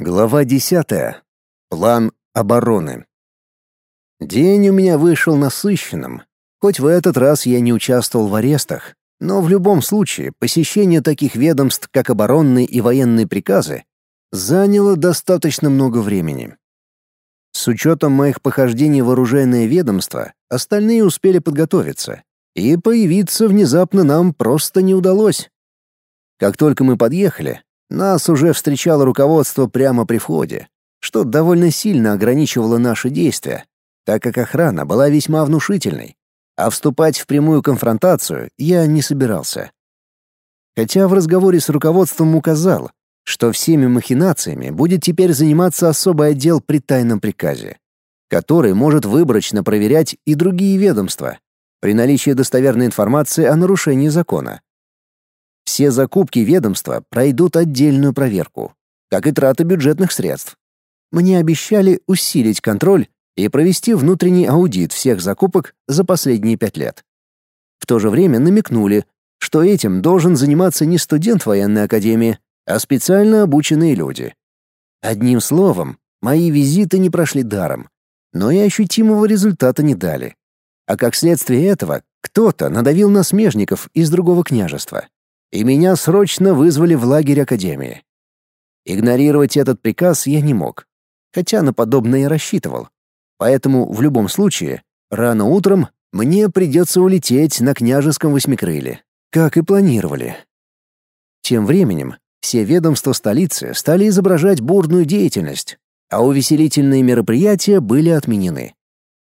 Глава 10. План обороны. День у меня вышел насыщенным. Хоть в этот раз я не участвовал в арестах, но в любом случае посещение таких ведомств, как оборонные и военные приказы, заняло достаточно много времени. С учетом моих похождений в оружейное ведомство, остальные успели подготовиться, и появиться внезапно нам просто не удалось. Как только мы подъехали, нас уже встречало руководство прямо при входе, что довольно сильно ограничивало наши действия, так как охрана была весьма внушительной, а вступать в прямую конфронтацию я не собирался. Хотя в разговоре с руководством указал, что всеми махинациями будет теперь заниматься особый отдел при тайном приказе, который может выборочно проверять и другие ведомства при наличии достоверной информации о нарушении закона. Все закупки ведомства пройдут отдельную проверку, как и трата бюджетных средств. Мне обещали усилить контроль и провести внутренний аудит всех закупок за последние пять лет. В то же время намекнули, что этим должен заниматься не студент военной академии, а специально обученные люди. Одним словом, мои визиты не прошли даром, но и ощутимого результата не дали. А как следствие этого, кто-то надавил на смежников из другого княжества и меня срочно вызвали в лагерь Академии. Игнорировать этот приказ я не мог, хотя на подобное и рассчитывал. Поэтому в любом случае, рано утром мне придется улететь на княжеском восьмикрыле, как и планировали. Тем временем все ведомства столицы стали изображать бурную деятельность, а увеселительные мероприятия были отменены.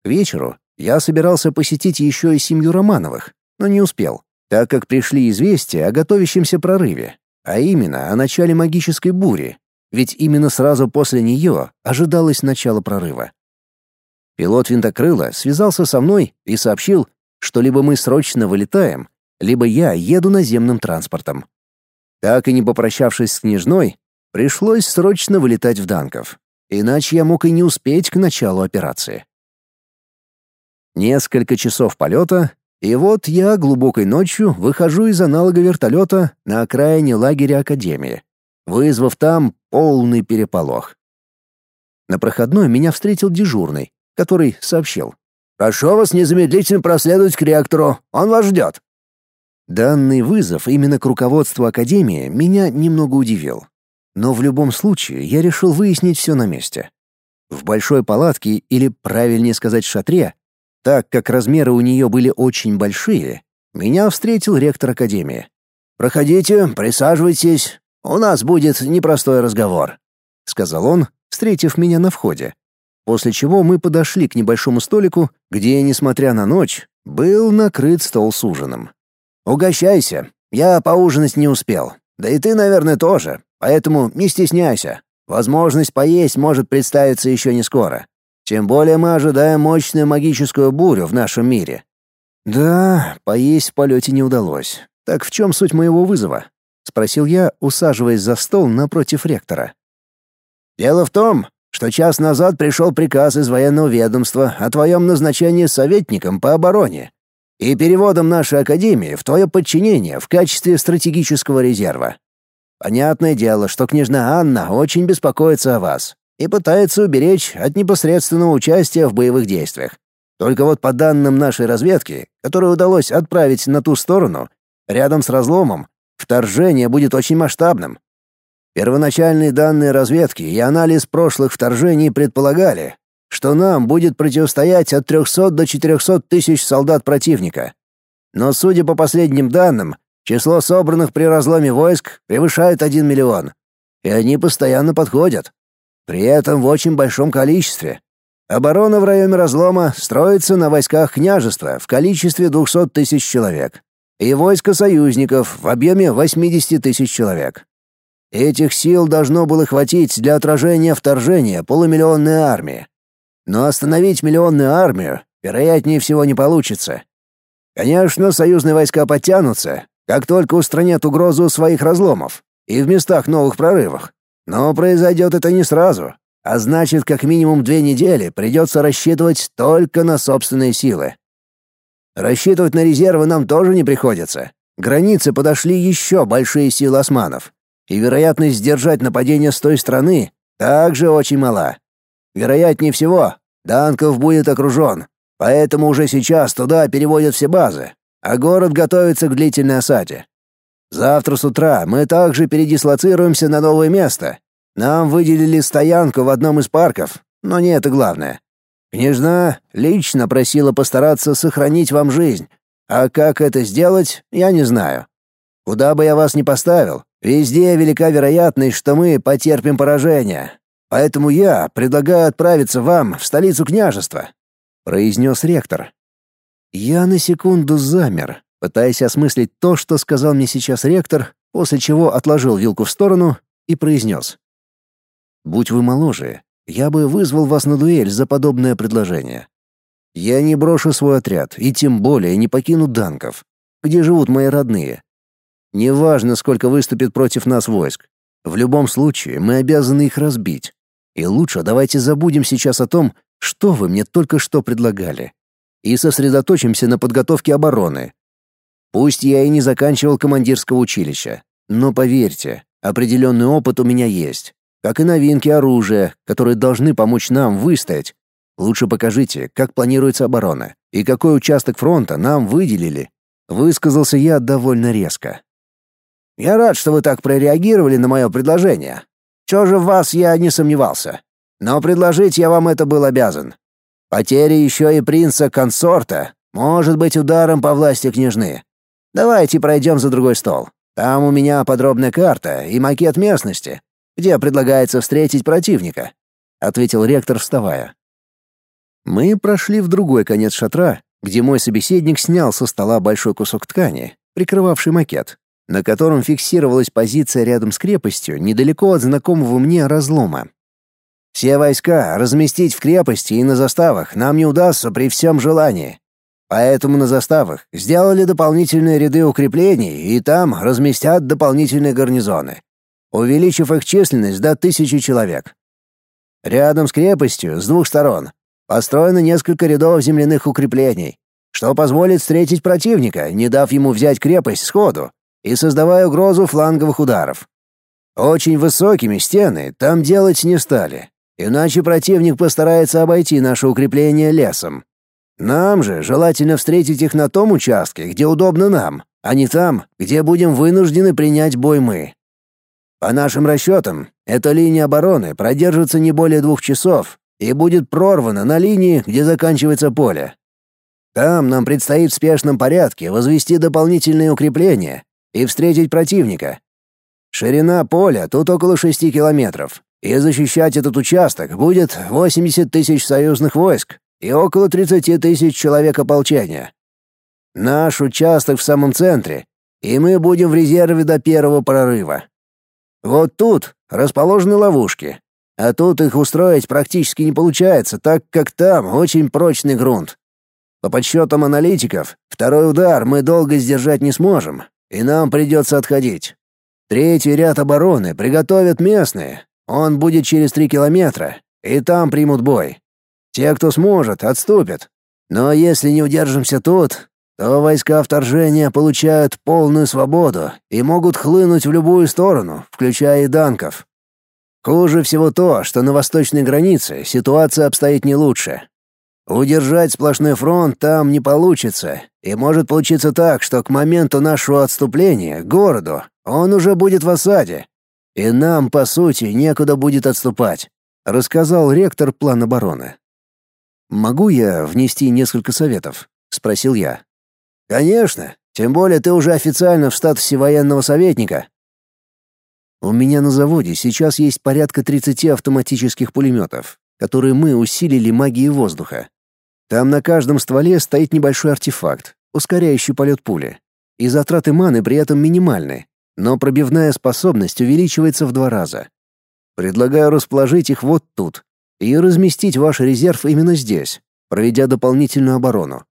К вечеру я собирался посетить еще и семью Романовых, но не успел так как пришли известия о готовящемся прорыве, а именно о начале магической бури, ведь именно сразу после нее ожидалось начало прорыва. Пилот винтокрыла связался со мной и сообщил, что либо мы срочно вылетаем, либо я еду наземным транспортом. Так и не попрощавшись с княжной, пришлось срочно вылетать в Данков, иначе я мог и не успеть к началу операции. Несколько часов полета, и вот я глубокой ночью выхожу из аналога вертолета на окраине лагеря Академии, вызвав там полный переполох. На проходной меня встретил дежурный, который сообщил. «Прошу вас незамедлительно проследовать к ректору, он вас ждет». Данный вызов именно к руководству Академии меня немного удивил. Но в любом случае я решил выяснить все на месте. В большой палатке, или правильнее сказать шатре, так как размеры у нее были очень большие, меня встретил ректор академии. «Проходите, присаживайтесь, у нас будет непростой разговор», — сказал он, встретив меня на входе. После чего мы подошли к небольшому столику, где, несмотря на ночь, был накрыт стол с ужином. «Угощайся, я поужинать не успел. Да и ты, наверное, тоже, поэтому не стесняйся. Возможность поесть может представиться еще не скоро. Тем более мы ожидаем мощную магическую бурю в нашем мире. Да, поесть в полете не удалось. Так в чем суть моего вызова? Спросил я, усаживаясь за стол напротив ректора. Дело в том, что час назад пришел приказ из военного ведомства о твоем назначении советником по обороне и переводом нашей академии в твое подчинение в качестве стратегического резерва. Понятное дело, что княжна Анна очень беспокоится о вас и пытается уберечь от непосредственного участия в боевых действиях. Только вот по данным нашей разведки, которую удалось отправить на ту сторону, рядом с разломом, вторжение будет очень масштабным. Первоначальные данные разведки и анализ прошлых вторжений предполагали, что нам будет противостоять от 300 до 400 тысяч солдат противника. Но, судя по последним данным, число собранных при разломе войск превышает 1 миллион, и они постоянно подходят. При этом в очень большом количестве. Оборона в районе разлома строится на войсках княжества в количестве 200 тысяч человек и войска союзников в объеме 80 тысяч человек. Этих сил должно было хватить для отражения вторжения полумиллионной армии. Но остановить миллионную армию, вероятнее всего, не получится. Конечно, союзные войска подтянутся, как только устранят угрозу своих разломов и в местах новых прорывов. Но произойдет это не сразу, а значит, как минимум две недели придется рассчитывать только на собственные силы. Рассчитывать на резервы нам тоже не приходится. Границы подошли еще большие силы османов, и вероятность сдержать нападение с той стороны также очень мала. Вероятнее всего, Данков будет окружен, поэтому уже сейчас туда переводят все базы, а город готовится к длительной осаде. Завтра с утра мы также передислоцируемся на новое место. Нам выделили стоянку в одном из парков, но не это главное. Княжна лично просила постараться сохранить вам жизнь, а как это сделать, я не знаю. Куда бы я вас ни поставил, везде велика вероятность, что мы потерпим поражение. Поэтому я предлагаю отправиться вам в столицу княжества, произнес ректор. Я на секунду замер, пытаясь осмыслить то, что сказал мне сейчас ректор, после чего отложил вилку в сторону и произнес. «Будь вы моложе, я бы вызвал вас на дуэль за подобное предложение. Я не брошу свой отряд и тем более не покину Данков, где живут мои родные. Неважно, сколько выступит против нас войск. В любом случае, мы обязаны их разбить. И лучше давайте забудем сейчас о том, что вы мне только что предлагали, и сосредоточимся на подготовке обороны, Пусть я и не заканчивал командирского училища, но поверьте, определенный опыт у меня есть, как и новинки оружия, которые должны помочь нам выстоять. Лучше покажите, как планируется оборона и какой участок фронта нам выделили. Высказался я довольно резко. Я рад, что вы так прореагировали на мое предложение. Чё же в вас я не сомневался. Но предложить я вам это был обязан. Потеря еще и принца-консорта может быть ударом по власти княжны. Давайте пройдем за другой стол. Там у меня подробная карта и макет местности, где предлагается встретить противника», — ответил ректор, вставая. Мы прошли в другой конец шатра, где мой собеседник снял со стола большой кусок ткани, прикрывавший макет, на котором фиксировалась позиция рядом с крепостью, недалеко от знакомого мне разлома. «Все войска разместить в крепости и на заставах нам не удастся при всем желании. Поэтому на заставах сделали дополнительные ряды укреплений и там разместят дополнительные гарнизоны, увеличив их численность до тысячи человек. Рядом с крепостью с двух сторон построено несколько рядов земляных укреплений, что позволит встретить противника, не дав ему взять крепость сходу и создавая угрозу фланговых ударов. Очень высокими стены там делать не стали, иначе противник постарается обойти наше укрепление лесом. Нам же желательно встретить их на том участке, где удобно нам, а не там, где будем вынуждены принять бой мы. По нашим расчетам, эта линия обороны продержится не более двух часов и будет прорвана на линии, где заканчивается поле. Там нам предстоит в спешном порядке возвести дополнительные укрепления и встретить противника. Ширина поля тут около шести километров, и защищать этот участок будет 80 тысяч союзных войск, и около 30 тысяч человек ополчения. Наш участок в самом центре, и мы будем в резерве до первого прорыва. Вот тут расположены ловушки, а тут их устроить практически не получается, так как там очень прочный грунт. По подсчетам аналитиков, второй удар мы долго сдержать не сможем, и нам придется отходить. Третий ряд обороны приготовят местные. Он будет через три километра, и там примут бой. Те, кто сможет, отступят. Но если не удержимся тут, то войска вторжения получают полную свободу и могут хлынуть в любую сторону, включая и данков. Хуже всего то, что на восточной границе ситуация обстоит не лучше. Удержать сплошной фронт там не получится, и может получиться так, что к моменту нашего отступления к городу он уже будет в осаде, и нам, по сути, некуда будет отступать, рассказал ректор план обороны. «Могу я внести несколько советов?» — спросил я. «Конечно. Тем более ты уже официально в статусе военного советника». «У меня на заводе сейчас есть порядка 30 автоматических пулеметов, которые мы усилили магией воздуха. Там на каждом стволе стоит небольшой артефакт, ускоряющий полет пули. И затраты маны при этом минимальны, но пробивная способность увеличивается в два раза. Предлагаю расположить их вот тут, и разместить ваш резерв именно здесь, проведя дополнительную оборону.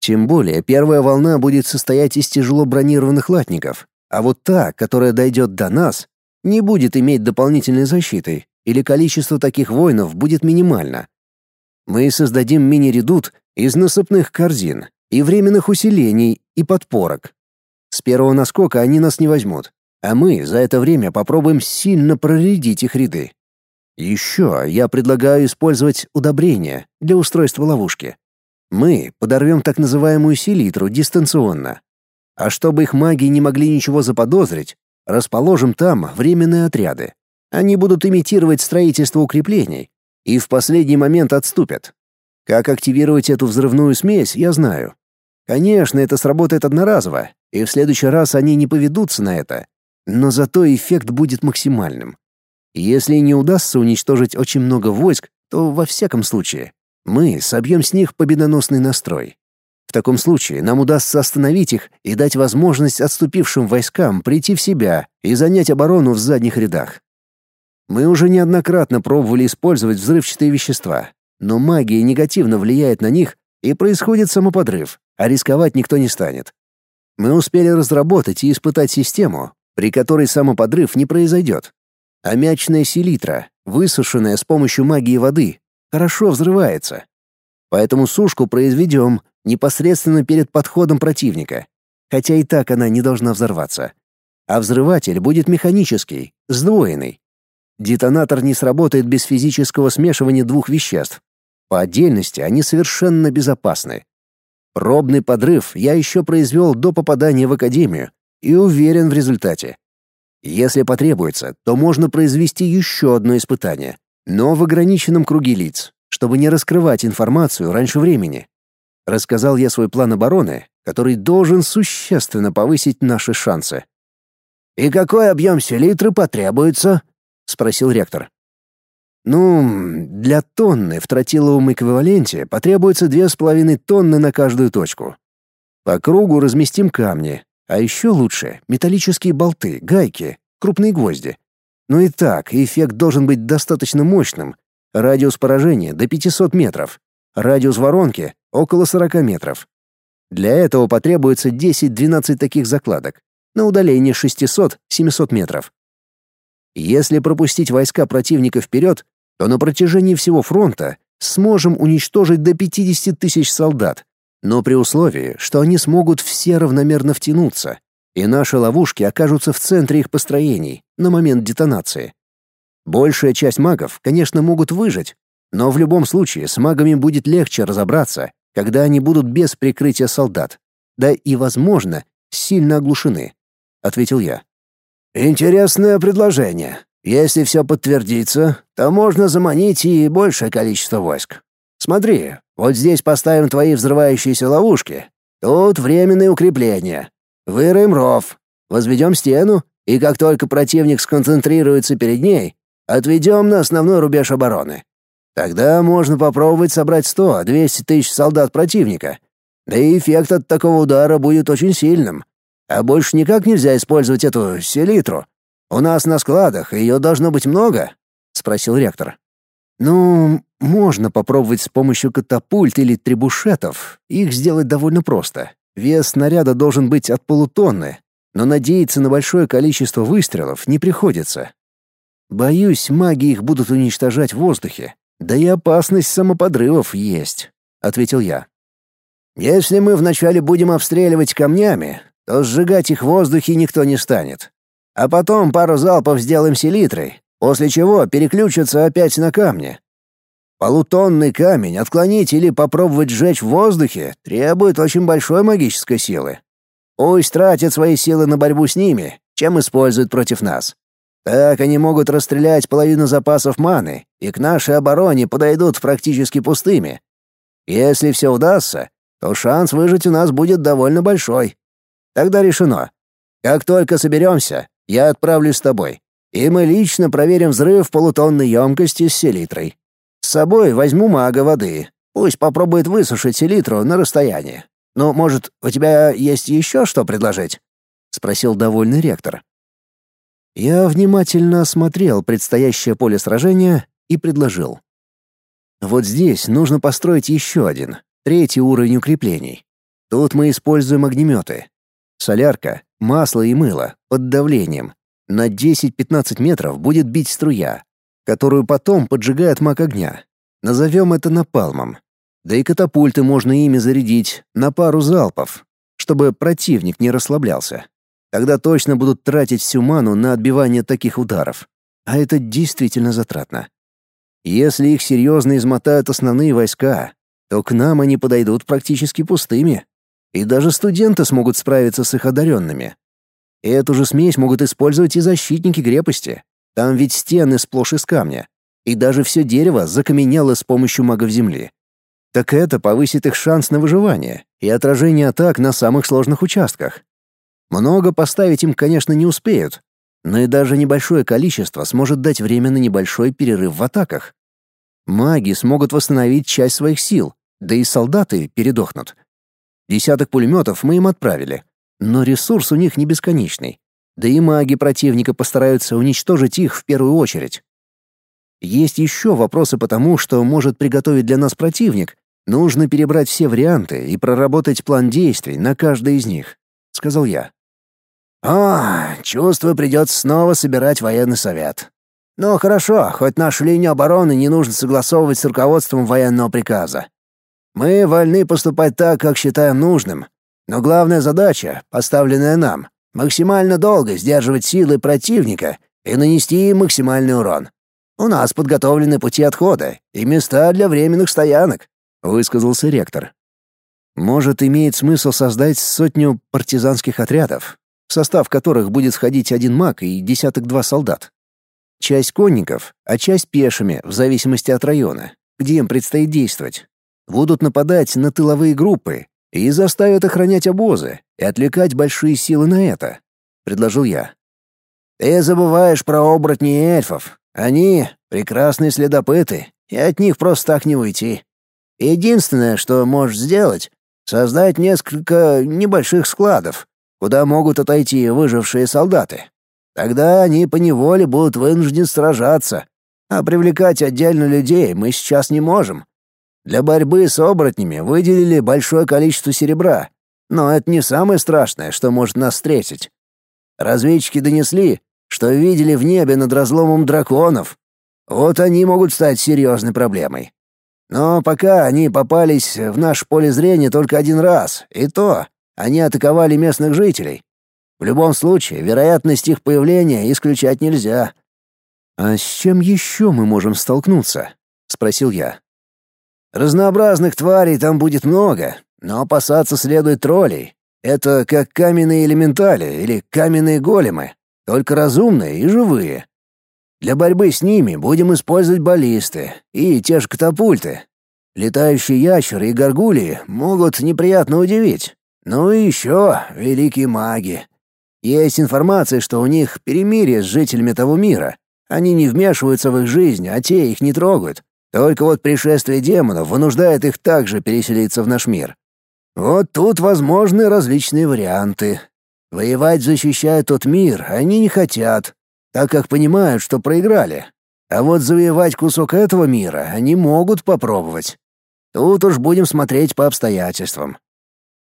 Тем более первая волна будет состоять из тяжело бронированных латников, а вот та, которая дойдет до нас, не будет иметь дополнительной защиты, или количество таких воинов будет минимально. Мы создадим мини-редут из насыпных корзин и временных усилений и подпорок. С первого наскока они нас не возьмут, а мы за это время попробуем сильно проредить их ряды. Еще я предлагаю использовать удобрения для устройства ловушки. Мы подорвем так называемую селитру дистанционно. А чтобы их маги не могли ничего заподозрить, расположим там временные отряды. Они будут имитировать строительство укреплений и в последний момент отступят. Как активировать эту взрывную смесь, я знаю. Конечно, это сработает одноразово, и в следующий раз они не поведутся на это, но зато эффект будет максимальным. Если не удастся уничтожить очень много войск, то во всяком случае мы собьем с них победоносный настрой. В таком случае нам удастся остановить их и дать возможность отступившим войскам прийти в себя и занять оборону в задних рядах. Мы уже неоднократно пробовали использовать взрывчатые вещества, но магия негативно влияет на них, и происходит самоподрыв, а рисковать никто не станет. Мы успели разработать и испытать систему, при которой самоподрыв не произойдет. Аммиачная селитра, высушенная с помощью магии воды, хорошо взрывается. Поэтому сушку произведем непосредственно перед подходом противника, хотя и так она не должна взорваться. А взрыватель будет механический, сдвоенный. Детонатор не сработает без физического смешивания двух веществ. По отдельности они совершенно безопасны. Пробный подрыв я еще произвел до попадания в академию и уверен в результате. Если потребуется, то можно произвести еще одно испытание, но в ограниченном круге лиц, чтобы не раскрывать информацию раньше времени. Рассказал я свой план обороны, который должен существенно повысить наши шансы. «И какой объем селитры потребуется?» — спросил ректор. «Ну, для тонны в тротиловом эквиваленте потребуется две с половиной тонны на каждую точку. По кругу разместим камни, а еще лучше металлические болты, гайки, крупные гвозди. Ну и так, эффект должен быть достаточно мощным. Радиус поражения до 500 метров. Радиус воронки около 40 метров. Для этого потребуется 10-12 таких закладок на удалении 600-700 метров. Если пропустить войска противника вперед, то на протяжении всего фронта сможем уничтожить до 50 тысяч солдат, но при условии, что они смогут все равномерно втянуться, и наши ловушки окажутся в центре их построений на момент детонации. Большая часть магов, конечно, могут выжить, но в любом случае с магами будет легче разобраться, когда они будут без прикрытия солдат, да и, возможно, сильно оглушены, ответил я. Интересное предложение. Если все подтвердится, то можно заманить и большее количество войск. Смотри, вот здесь поставим твои взрывающиеся ловушки. Тут временные укрепления. Выроем ров, возведем стену, и как только противник сконцентрируется перед ней, отведем на основной рубеж обороны. Тогда можно попробовать собрать 100-200 тысяч солдат противника. Да и эффект от такого удара будет очень сильным. А больше никак нельзя использовать эту селитру. У нас на складах ее должно быть много, спросил ректор. Ну, можно попробовать с помощью катапульт или требушетов. Их сделать довольно просто. Вес снаряда должен быть от полутонны, но надеяться на большое количество выстрелов не приходится. Боюсь, маги их будут уничтожать в воздухе. Да и опасность самоподрывов есть, ответил я. Если мы вначале будем обстреливать камнями, то сжигать их в воздухе никто не станет. А потом пару залпов сделаем селитрой, после чего переключатся опять на камни. Полутонный камень отклонить или попробовать сжечь в воздухе требует очень большой магической силы. Пусть тратят свои силы на борьбу с ними, чем используют против нас. Так они могут расстрелять половину запасов маны, и к нашей обороне подойдут практически пустыми. Если все удастся, то шанс выжить у нас будет довольно большой. Тогда решено. Как только соберемся, я отправлюсь с тобой и мы лично проверим взрыв полутонной емкости с селитрой. С собой возьму мага воды. Пусть попробует высушить селитру на расстоянии. Ну, может, у тебя есть еще что предложить?» — спросил довольный ректор. Я внимательно осмотрел предстоящее поле сражения и предложил. Вот здесь нужно построить еще один, третий уровень укреплений. Тут мы используем огнеметы. Солярка, масло и мыло под давлением, на 10-15 метров будет бить струя, которую потом поджигает мак огня. Назовем это напалмом. Да и катапульты можно ими зарядить на пару залпов, чтобы противник не расслаблялся. Тогда точно будут тратить всю ману на отбивание таких ударов. А это действительно затратно. Если их серьезно измотают основные войска, то к нам они подойдут практически пустыми. И даже студенты смогут справиться с их одаренными. Эту же смесь могут использовать и защитники крепости. Там ведь стены сплошь из камня. И даже все дерево закаменело с помощью магов земли. Так это повысит их шанс на выживание и отражение атак на самых сложных участках. Много поставить им, конечно, не успеют, но и даже небольшое количество сможет дать время на небольшой перерыв в атаках. Маги смогут восстановить часть своих сил, да и солдаты передохнут. Десяток пулеметов мы им отправили, но ресурс у них не бесконечный. Да и маги противника постараются уничтожить их в первую очередь. Есть еще вопросы по тому, что может приготовить для нас противник. Нужно перебрать все варианты и проработать план действий на каждый из них, сказал я. «О, чувствую, придется снова собирать военный совет. Ну, хорошо, хоть нашу линию обороны не нужно согласовывать с руководством военного приказа. Мы вольны поступать так, как считаем нужным. Но главная задача, поставленная нам, максимально долго сдерживать силы противника и нанести им максимальный урон. У нас подготовлены пути отхода и места для временных стоянок», — высказался ректор. «Может, имеет смысл создать сотню партизанских отрядов, в состав которых будет входить один маг и десяток-два солдат. Часть конников, а часть пешими, в зависимости от района, где им предстоит действовать. Будут нападать на тыловые группы и заставят охранять обозы и отвлекать большие силы на это, предложил я. Ты забываешь про оборотней и эльфов. Они прекрасные следопыты, и от них просто так не уйти. Единственное, что можешь сделать, создать несколько небольших складов, куда могут отойти выжившие солдаты. Тогда они поневоле будут вынуждены сражаться, а привлекать отдельно людей мы сейчас не можем. Для борьбы с оборотнями выделили большое количество серебра, но это не самое страшное, что может нас встретить. Разведчики донесли, что видели в небе над разломом драконов. Вот они могут стать серьезной проблемой. Но пока они попались в наше поле зрения только один раз, и то они атаковали местных жителей. В любом случае, вероятность их появления исключать нельзя. «А с чем еще мы можем столкнуться?» — спросил я. «Разнообразных тварей там будет много, но опасаться следует троллей. Это как каменные элементали или каменные големы, только разумные и живые. Для борьбы с ними будем использовать баллисты и те же катапульты. Летающие ящеры и горгулии могут неприятно удивить. Ну и еще великие маги. Есть информация, что у них перемирие с жителями того мира. Они не вмешиваются в их жизнь, а те их не трогают. Только вот пришествие демонов вынуждает их также переселиться в наш мир. Вот тут возможны различные варианты. Воевать, защищая тот мир, они не хотят, так как понимают, что проиграли. А вот завоевать кусок этого мира они могут попробовать. Тут уж будем смотреть по обстоятельствам.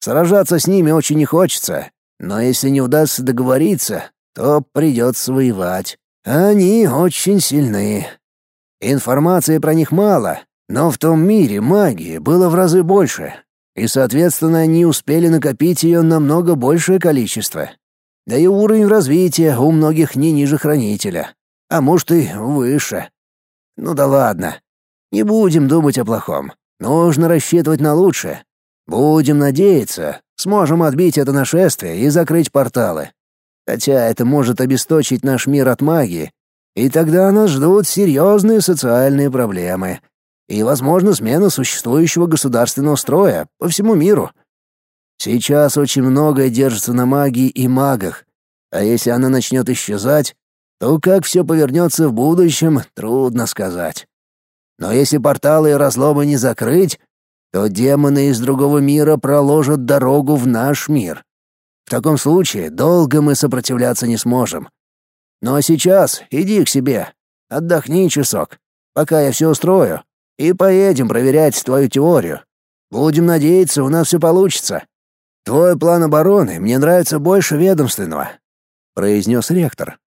Сражаться с ними очень не хочется, но если не удастся договориться, то придется воевать. Они очень сильны. Информации про них мало, но в том мире магии было в разы больше, и, соответственно, они успели накопить ее намного большее количество. Да и уровень развития у многих не ниже хранителя, а может и выше. Ну да ладно. Не будем думать о плохом. Нужно рассчитывать на лучшее. Будем надеяться, сможем отбить это нашествие и закрыть порталы. Хотя это может обесточить наш мир от магии, и тогда нас ждут серьезные социальные проблемы и, возможно, смена существующего государственного строя по всему миру. Сейчас очень многое держится на магии и магах, а если она начнет исчезать, то как все повернется в будущем, трудно сказать. Но если порталы и разломы не закрыть, то демоны из другого мира проложат дорогу в наш мир. В таком случае долго мы сопротивляться не сможем. Ну а сейчас иди к себе, отдохни часок, пока я все устрою, и поедем проверять твою теорию. Будем надеяться, у нас все получится. Твой план обороны мне нравится больше ведомственного», — произнес ректор.